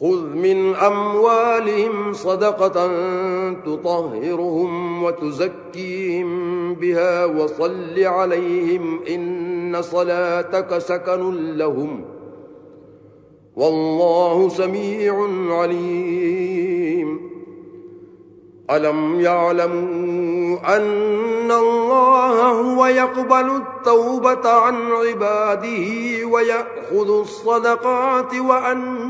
خذ من أموالهم صدقة تطهرهم وتزكيهم بها وصل عليهم إن صلاتك سكن لهم والله سميع عليم ألم يعلموا أن الله هو يقبل التوبة عن عباده ويأخذ الصدقات وأن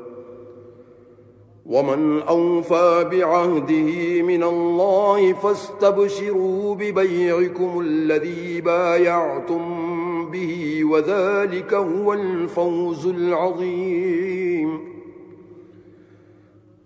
ومن أوفى بعهده من الله فاستبشروا ببيعكم الذي بايعتم به وذلك هو الفوز العظيم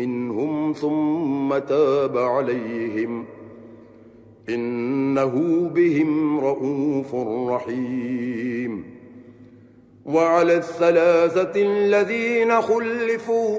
منهم ثم تاب عليهم إنه بهم رؤوف رحيم وعلى الثلاثة الذين خلفوا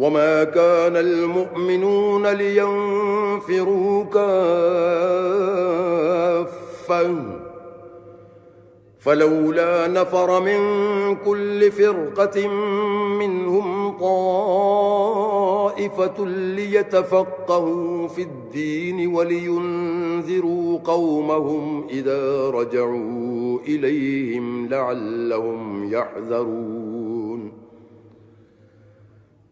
وما كان المؤمنون لينفروا كافا فلولا نفر من كل فرقة منهم طائفة ليتفقهوا في الدين ولينذروا قومهم إذا رجعوا إليهم لعلهم يحذرون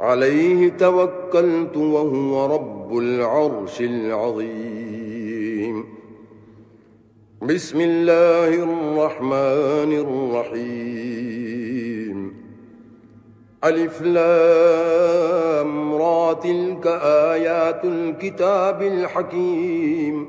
عليه توكلت وهو رب العرش العظيم. بسم الله الرحمن الرحيم. ألف لامرى تلك آيات الكتاب الحكيم.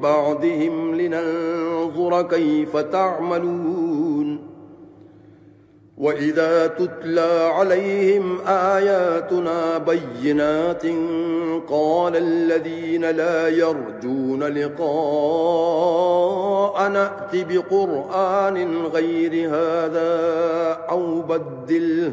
بعضهم لننظر كيف تعملون. وإذا تتلى عليهم آياتنا بينات قال الذين لا يرجون لقاء نأت بقرآن غير هذا أو بدله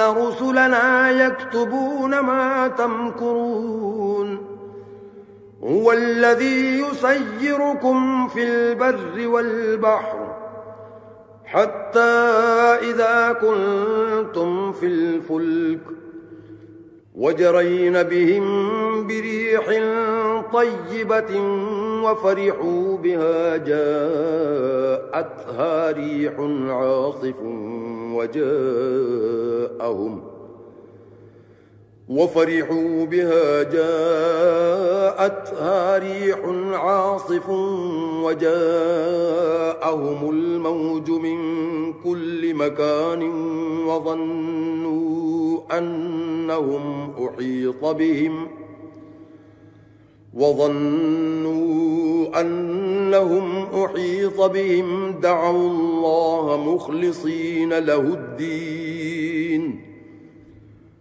إن رسلنا يكتبون ما تمكرون هو الذي يسيركم في البر والبحر حتى إذا كنتم في الفلك وجرين بهم بريح طيبة وفرحوا بها جاءتها ريح عاصف وجاءهم وفرحوا بها جاءتها ريح عاصف وجاءهم الموج من كل مكان وظنوا أنهم أحيط بهم وظنوا أنهم أحيط بهم دعوا الله مخلصين له الدين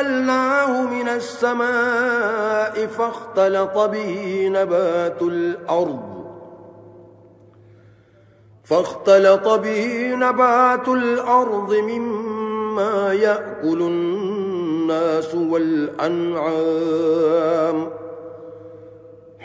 أنزلناه من السماء فاختلط به نبات الأرض فاختلط به نبات الأرض مما يأكل الناس والأنعام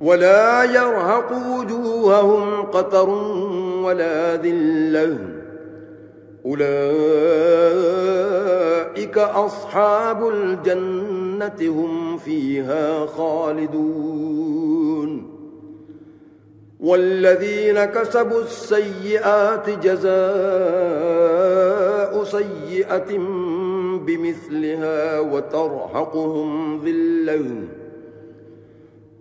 ولا يرهق وجوههم قطر ولا ذلة. أولئك أصحاب الجنة هم فيها خالدون. والذين كسبوا السيئات جزاء سيئة بمثلها وترهقهم ذلهم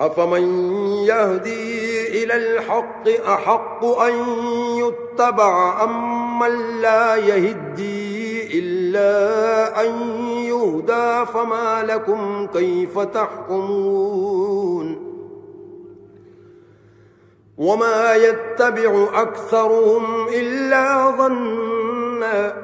أفمن يهدي إلى الحق أحق أن يتبع أَمَّنْ لا يهدي إلا أن يهدى فما لكم كيف تحكمون وما يتبع أكثرهم إلا ظنّا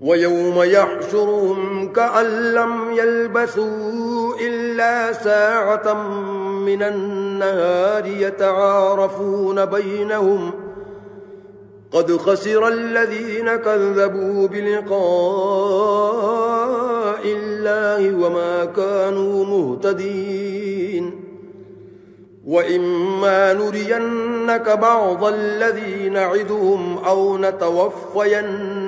ويوم يحشرهم كأن لم يلبثوا إلا ساعة من النهار يتعارفون بينهم قد خسر الذين كذبوا بلقاء الله وما كانوا مهتدين وإما نرينك بعض الذين نَعِدُهُمْ أو نتوفينك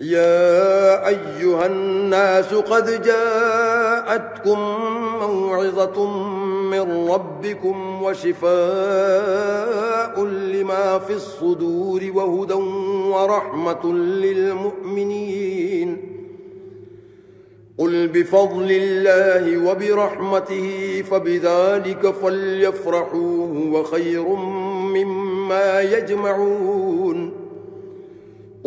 يا أيها الناس قد جاءتكم موعظة من ربكم وشفاء لما في الصدور وهدى ورحمة للمؤمنين. قل بفضل الله وبرحمته فبذلك فليفرحوه وخير مما يجمعون.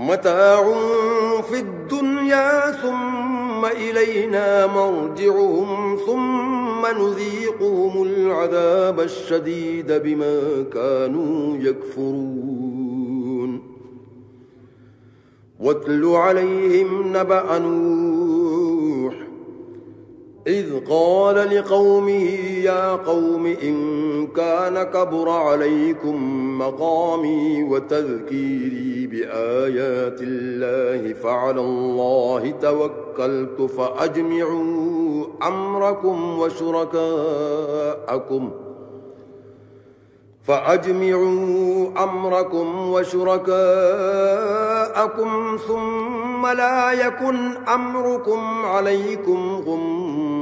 متاع في الدنيا ثم إلينا مرجعهم ثم نذيقهم العذاب الشديد بما كانوا يكفرون. واتل عليهم نبأ نور إذ قال لقومه يا قوم إن كان كبر عليكم مقامي وتذكيري بآيات الله فعلى الله توكلت فأجمعوا أمركم وشركاءكم فأجمعوا أمركم وشركاءكم ثم لا يكن أمركم عليكم غمرا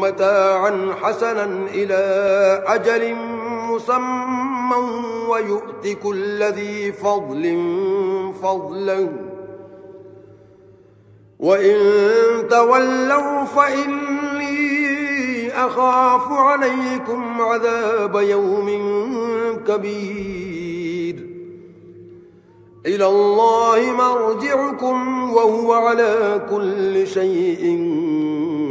متاعا حسنا إلى أجل مسمى ويؤت كل ذي فضل فضلا. وإن تولوا فإني أخاف عليكم عذاب يوم كبير. إلى الله مرجعكم وهو على كل شيء